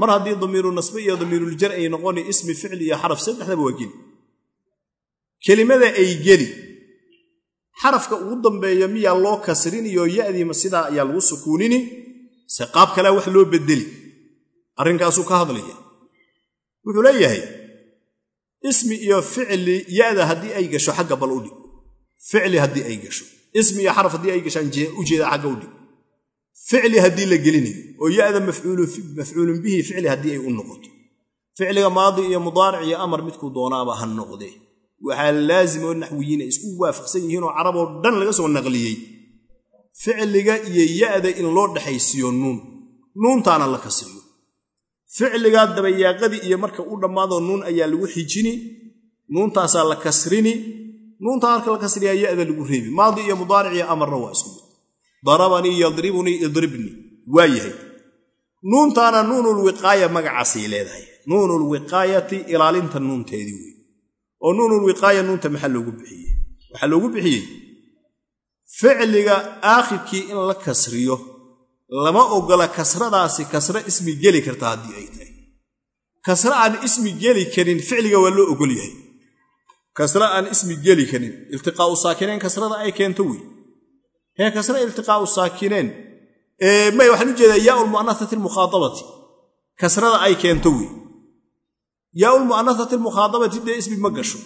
A: Mar haddii damiiru nasbe iyo damiiruljar ay noqoni ismi ficli iyo xaraf saddexdaba waa geli. Kelimada ay geli. Xarafka ugu dambeeya miyaa loo kasrin iyo ya'diima sidaa ayaa lagu sukuunini se qaab kalea wax loo bedeli arrinkaasuu ka hadlaya. Wuxuu leeyahay ismi iyo ficli ya'da haddii ay gasho xagga bal udhig ficli haddii ay gasho. Ismi iyo xaraf haddii ay gashaan ujeeda xagga udhig ficli haddii la gelinayo oo ya'da mafcuulun bihi ficli haddii ay u noqoto. Ficliga maadi iyo mudaaric iyo amar midkuu doonaaba ha noqdee. Waxaa laazim oo naxwiyiin ay isku waafaqsan yihiinoo caraboo dhan laga soo naqliyey ficliga iyo ya'da in loo dhexaysiiyo nuun. Nuuntaana la kasriyo ficligaa dabayaaqadii iyo marka u dhammaadoo nuun ayaa lagu xijini nuuntaasaa la kasrini nuuntaa marka la kasriyaa ya'da lagu reebi. Maadi iyo mudaaric iyo amarna waa isku mid. Darabanii yadribunii idribni waa yahay. Nuuntaana nuunulwiqaaya magacaasay leedahay. Nuunulwiqaayati ilaalinta nuunteedii wey oo nuunulwiqaaya nuunta maxaa loogu bixiyey? Waxaa loogu bixiyey ficliga aakhirkii in la kasriyo lama ogola kasradaasi kasre ismi geli karta haddii ay tahay. Kasre aan ismi geli karin ficliga waa loo ogol yahay. Kasre aan ismi geli karin iltiqaa'u saakineen kasrada ay keento wey. Hee kasre iltiqaa'u saakineen may waxaan u jeedaa yaa lmu'anasati almukhaadabati kasrada ay keento wey. Yaa lmu'anasati almukhaadabati dee ismi ma gasho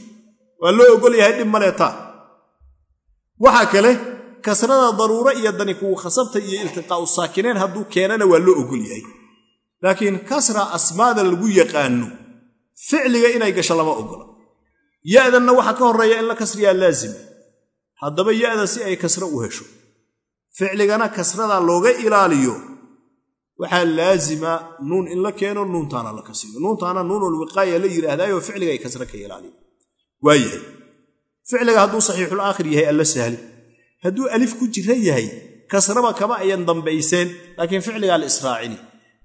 A: waa loo ogol yahay dhib maleetaa waxaa kale kasrada daruuro iyo dani kugu khasabta iyo iltiqaa'u saakineen hadduu keenana waa loo ogol yahay. Laakiin kasra asmaada lagu yaqaano ficliga inay gasho lama ogola. Ya'danna waxaa ka horreeya in la kasriyaa laazima haddaba ya'da si ay kasre u hesho. Ficligana kasrada looga ilaaliyo waxaa laazima nuun in la keeno nuuntaana la kasriyo nuuntaana nuunulwiqaaya la yidhaahdaayoo ficliga ay kasre ka ilaaliyo. Waa yahay ficliga hadduu saxiixul yahay alla sahli hadduu alif ku jira yahay kasraba kama ayan dambayseen laakiin ficligaa la israacini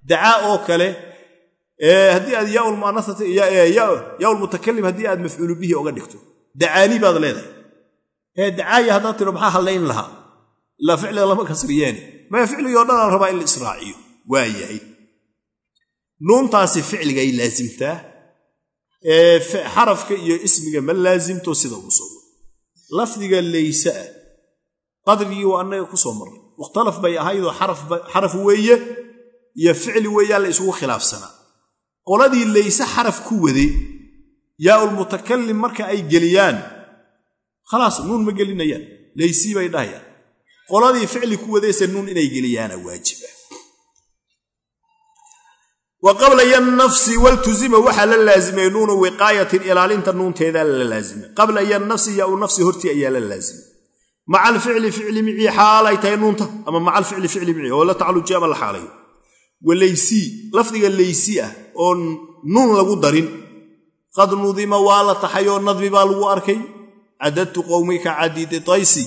A: dacaa oo kale haddii aad yaalmutakalim haddii aad mafcuulu bihi oga dhigto. Dacaani baad leedahay. Ee dacaaya haddaad tiro maxaa hallayn lahaa? Ilaa ficliga lama kasriyeene maya ficligii o dhan aan rabaa in la israaciyo? Waa yahay nuuntaasi ficligay laasimtaa xarafka iyo ismiga ma laasimto sida uu soo lafdiga layse ah qadrigii waa annaga ku soo marray mukhtalaf bay ahaydoo xaraf weeye iyo ficli weeyaa la isugu khilaafsanaa. Qoladii layse xaraf ku waday yaaulmutakalim marka ay geliyaan khalaas nuun ma gelinayaan laysii bay dhahayaan. Qoladii ficli ku wadayse nuun inay geliyaana waajiba wa qabla yanafsi waltuzima waxaa la laazimay nuunu wiqaayatin ilaalinta nuunteedaa la laazimay. Qabla yanafsi yaau nafsi hortii ayaa la laazimay maca alficli ficli micii xaalay tahay nuunta ama maca alficli ficli micii oo la tacaluji ama la xaalayo walaysii lafdiga laysi ah oo nuun lagu darin qad nudima waa la taxayoo nadmi baa lagu arkay. Cadadtu qowmika cadiidi taysi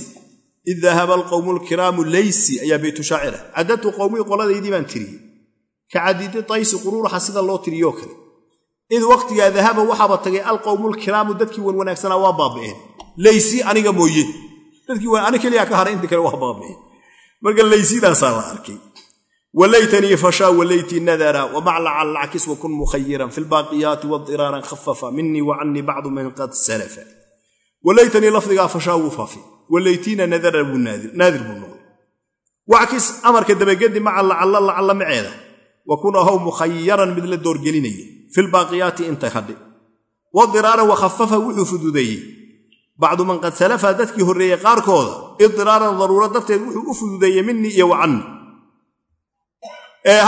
A: id dahaba alqowmu lkiraamu laysi ayaa baytu shaacira cadadtu qowmii qoladaydii baan tiriyey ka cadiidi taysi quruuraxa sida loo tiriyoo kale. Id wakhtigaa dahaba waxaaba tagay alqowmulkiraamu dadkii wan wanaagsanaa waa baaba'een laysi aniga mooye dadkii ani keliyaa ka haray inta kale waa baaba'een marka laysidaasaa la arkay. Walaytanii fashaa walaytii nadara wamaclaca lacakis wakun mukhayiran fi lbaaqiyaati wadiraaran khafafa minii wa bacdu man qad salafa. Walaytanii lafdigaa fashaa wuu faafi walaytiina nadara naadir buu noqday. Wackis amarka dabagedi maca lacalla lacalla maceeda. Wakun ahow mukhayaran mid la doorgelinaya filbaaqiyaati inta hadhe wadiraaran wakhafafa wuxuu fududeeyey bacdu man qad salafa dadkii horreeyey qaarkooda idiraaran daruuro darteed wuxuu u fududeeyey minii iyo wa canii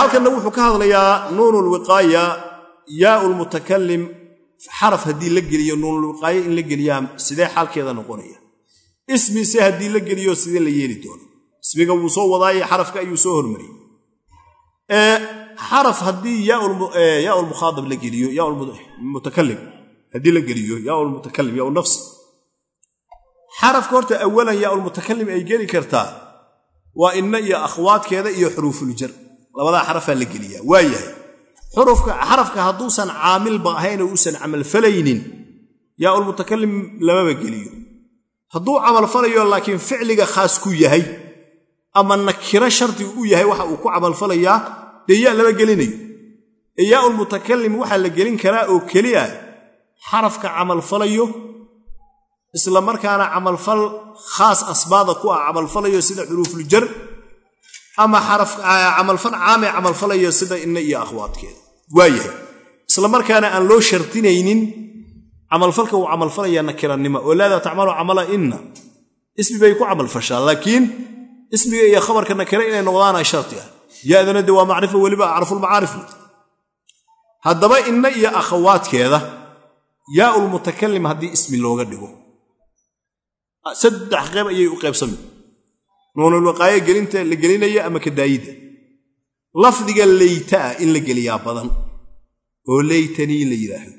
A: halkanna wuxuu ka hadlayaa nuunulwiqaaya yaau lmutakalim xaraf haddii la geliyo nuunulwiqaayo in la geliyaa sidee xaalkeeda noqonaya. Ismise haddii la geliyo sidee la yeeli doono. Ismiga wuu soo wadaaye xarafka ayuu soo hormariyey. Xaraf haddii yaa lmukhaadab la geliyo yamutakalim haddii la geliyo yaa lmutakalim yaa nafsi xarafka horta awalan yaa lmutakalim ay geli kartaa waa inna iyo akhwaadkeeda iyo xuruufuljar labadaa xarafaa la geliyaa waa yahay. Xarafka hadduusan caamilba ahayn oo uusan camalfalaynin yaa ulmutakalim lamaba geliyo. Hadduu camalfalayo laakiin ficliga khaas ku yahay ama nakiro shardi u yahay waxa uu ku camalfalayaa dee yaa lama gelinayo. Ee yaa ulmutakalim waxaa la gelin karaa oo keliya xarafka camalfalayo isla markaana camalfal khaas asbaada ku ah camalfalayo sida xuruufuljar ama camalfal caame camalfalayo sida inna iyo akhwaadkeeda. Waa yahay isla markaana aan loo shartinaynin camalfalka uu camalfalaya nakirannimo oo laada tacmalu camala inna? Ismi bay ku camalfashaa laakiin ismiga iyo khabarka nakira inay noqdaana sharti ah. Yadana waa macrifo weliba acrafulmacaarif haddaba inna iyo akhawaadkeeda yaaulmutakalim haddii ismi looga dhigo saddex qeyb ayay u qaybsami. Nuunulwiqaayo gelinta la gelinaya ama kadaayidda lafdiga leytaa in la geliyaa badan oo leytanii la yidhaahdo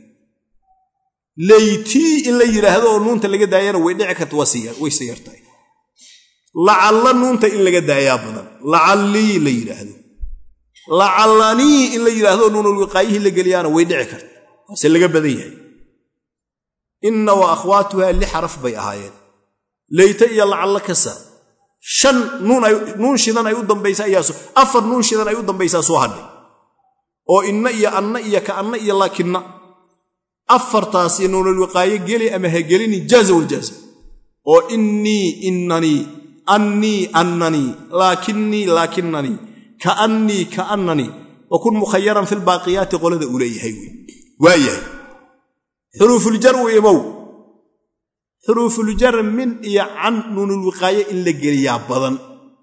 A: leytii in la yidhaahdo oo nuunta laga daayana way dhici karta way sayartahay lacalla nuunta in laga daayaa badan lacallii la yidhaahdo lacallanii in la yidhaahdo nuunulwiqaayihii la geliyaana way dhici karta waase laga badan yahay. Inna wa akhwaatuhaa li xaraf bay ahaayeen leyta iyo lacallo kasar shan nuun shidan ay u dambaysa ayaa afar nuun shidan ay u dambaysaa soo hadhay. Oo inna iyo anna iyo ka'anna iyo laakinna afartaasi nuunulwiqaayo geli ama ha gelini jaaza waljaaza oo innii innanii annii annanii laakinnii laakinanii kaannii kaannanii wa kun mukhayaran filbaaqiyaati qolada uu leeyahay waayahay. Xuruufuljar u imow xuruufuljar min iyo can nuunulwiqaaye in la geliyaa badan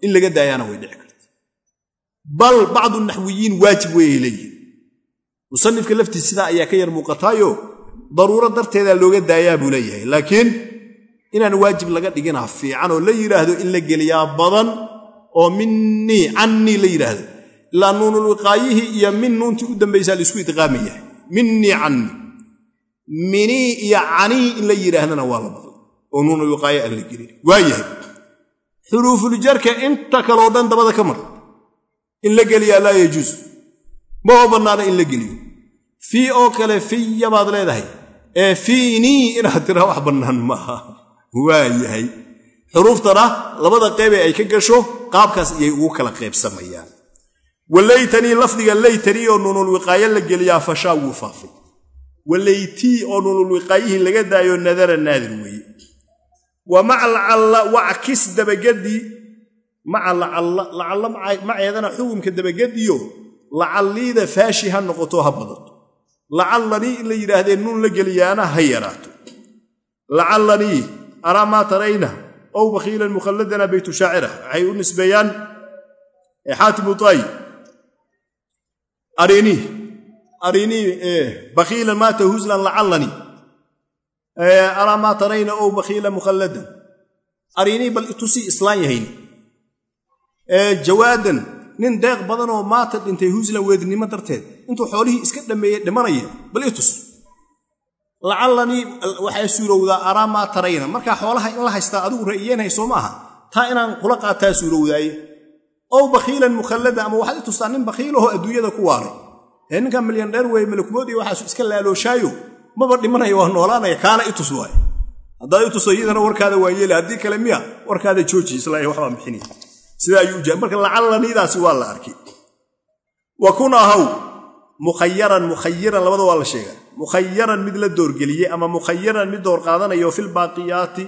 A: in laga daayaana way dhici karta bal bacdu naxwiyiin waajib weyay leeyihiin musanifka laftiis sidaa ayaa ka yar muuqataayo daruuro darteedaa looga daayaa buu leeyahay. Laakiin inaan waajib laga dhiginaa fiican oo la yidhaahdo in la geliyaa badan oo minnii cannii la yidhaahdo ilaa nuunulwiqaayihii iyo min nuuntii u dambaysaa la isku idqaamaya minnii cannii minii iyo canii in la yidhaahdana waa la oo nuunulwiqaayo aan la gelin. Waayahay xuruufuljarka inta kaleo dhan dabada ka mar in la geliyaa laa yajuus ma oo bannaana in la geliyo. Fii oo kale fiya baad leedahay. Ee fiinii inaad tiraa wax bannaan maaha waayahay xuruuftana labada qeybee ay ka gasho qaabkaas iyay ugu kala qaybsamayaan walaytanii lafdiga laytanii oo nuunulwiqaayo la geliyaa fashaa wuu faafay. Walaytii oo nuunulwiqaayihii laga daayo nadara naadir weeye wackis dabagadii maca lacalla maceedana xukumka dabagadiyo lacalliida faashi ha noqoto ha badato lacallanii in la yidhaahdee nuun la geliyaana ha yaraato. Lacallanii araa maa tarayna ow bakhiilan mukhalladana baytu shaacira waxay u nisbeeyaan xaatimu taayi arinii arinii bakhiilan maata huslan lacallanii araa maa tarayna ow bakhiilan mukhalladan. Arinii bal itusii islaan yahayni jawaadan nin deeq badanoo maata dhintay huslan weednimo darteed intuu xoolihii iska dhammeeyey dhimanaya bal itus. Lacallanii waxay suurowdaa araa maa tarayna. Markaa xoolaha in la haystaa adigu ra'iyeenhay soo maaha. Taa inaan kula qaataa suurowdaaye. Ow bakhiilan mukhallada ama waxaad i tustaa nin bakhiilahoo adduunyada ku waaray ee ninkan milyandheer weeye malakumoodiya waxaasu iska laalooshaayo maba dhimanaya waa noolaanaya kaana i tus waay haddaad i tuso iyadana warkaada waa yeeli haddii kale miya warkaada jooji isla waxbaan bixinaya sidaa ayuu uja marka lacallaniidaasi waa la arkay. Wa kun ahaw mukhayaran mukhayiran labada waa la sheegaa mukhayaran mid la doorgeliyey ama mukhayaran mid door qaadanayo filbaaqiyaati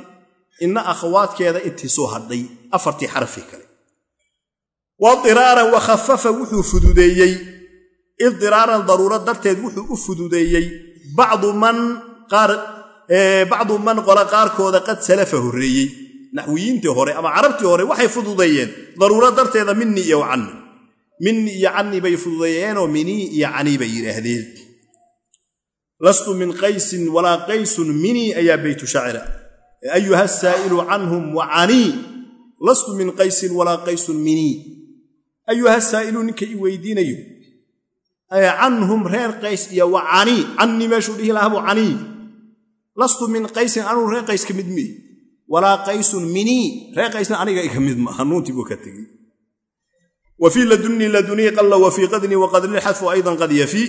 A: inna akhawaadkeeda intii soo hadhay afartii xarafii kale. Wadiraaran wakhafafa wuxuu fududeeyey. Idiraaran daruuro darteed wuxuu u fududeeyey bacdu man qola qaarkooda qad salafa horreeyey. Naxwiyiintii hore ama carabtii hore waxay fududeeyeen daruuro darteeda minii iyo cani minii iyo canii bay fududeeyeenoo minii iyo canii bay yidhaahdeen. Lastu min qaysin walaa qaysun minii ayaa baytu shacira ayuha saa'ilu canhum wa canii lastu min qaysin walaa qaysun minii ayuha saa'ilu ninka i weydiinayo canhum reer qays iyo wa canii canii meeshuu dhihi lahabu canii lastu min qaysin anuu reer qays ka mid miy walaa qaysun minii reer qaysna aniga ka mid maaha nuuntii buu ka tegey. Wa fii ladunii ladunii qalla wa fii qadnii wa qadnilxadfu aydan qad yafii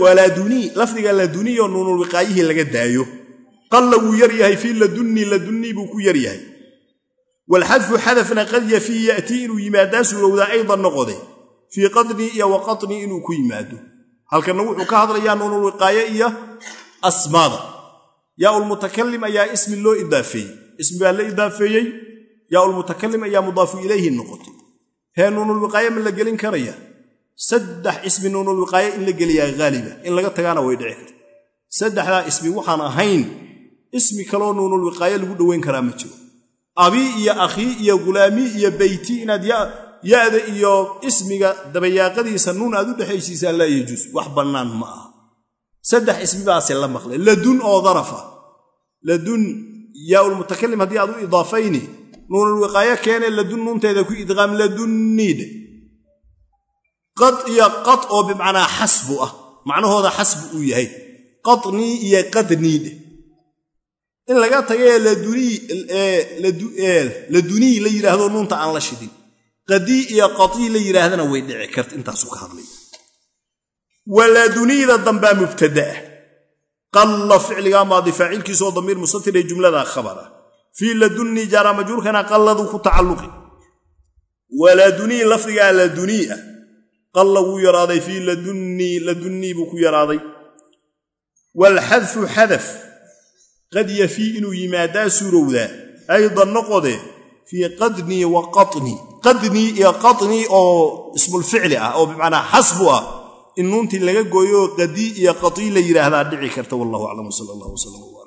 A: walaadunii lafdiga laduniyo nuunulwiqaayihii laga daayo. Qalla wuu yar yahay fii ladunii buu ku yar yahay walxadfu xadafna qad yafii ya'tii inuu yimaadaa suurowdaa aydan noqode fii qadnii iyo wa qatnii inuu ku yimaado halkanna wuxuu ka hadlayaa nuunulwiqaaye iyo asmaada yaaulmutakalim ayaa ismi loo idaafeeyey ismi baa la idaafeeyey yaaulmutakalim ayaa mudaafu ilayhi noqotay hee nuunulwiqaaye ma la gelin karaya saddex ismi nuunulwiqaaye in la geliyaa haaliba in laga tagaana way dhici karta saddexdaa ismi waxaan ahayn ismi kaloo nuunulwiqaaye lagu dhoweyn karaa ma jiro abii iyo akhii iyo gulaamii iyo beyti inaad ya'da iyo ismiga dabayaaqadiisa nuun aad u dhexaysiisaa laa yajuus wax bannaan ma aha. Saddex ismi baase la maqlay. Ladun oo darafa. Ladun yaaulmutakalim haddii aad u idaafayni nuunulwiqaayo keene ladun nuunteeda ku idqaam ladunniidhe qad iyo qad oo bimacnaa xasbu ah. Macnahooda xasbu uu yahay. Qadnii iyo qadniidhe in laga tagae ladunii la yidhaahdo nuunta aan la shidin. Qadii iyo qatii la yidhaahdana way dhici karta intaasuu ka hadlaya waladuniida dambaa mubtadaah qalla ficliga maadi faacilkiisaoo damiir mustatir ee jumlada khabara. Fii ladunii jaara majhuulkana qalladu ku tacalluqi. Waladunii lafdigaa ladunii ah qalla wuu yaraaday fii ladunnii ladunnii buu ku yaraaday. Waalxadfu xadaf qad yafii inuu yimaadaa suurowdaa aydan noqode fii qadnii wa qanii qadnii iyo qanii oo ismulficli ah oo bimacnaa xasbu ah in nuuntii laga gooyo qadii iyo qatii la yidhaahdaa dhici karta wallahu aclam sal allah wslam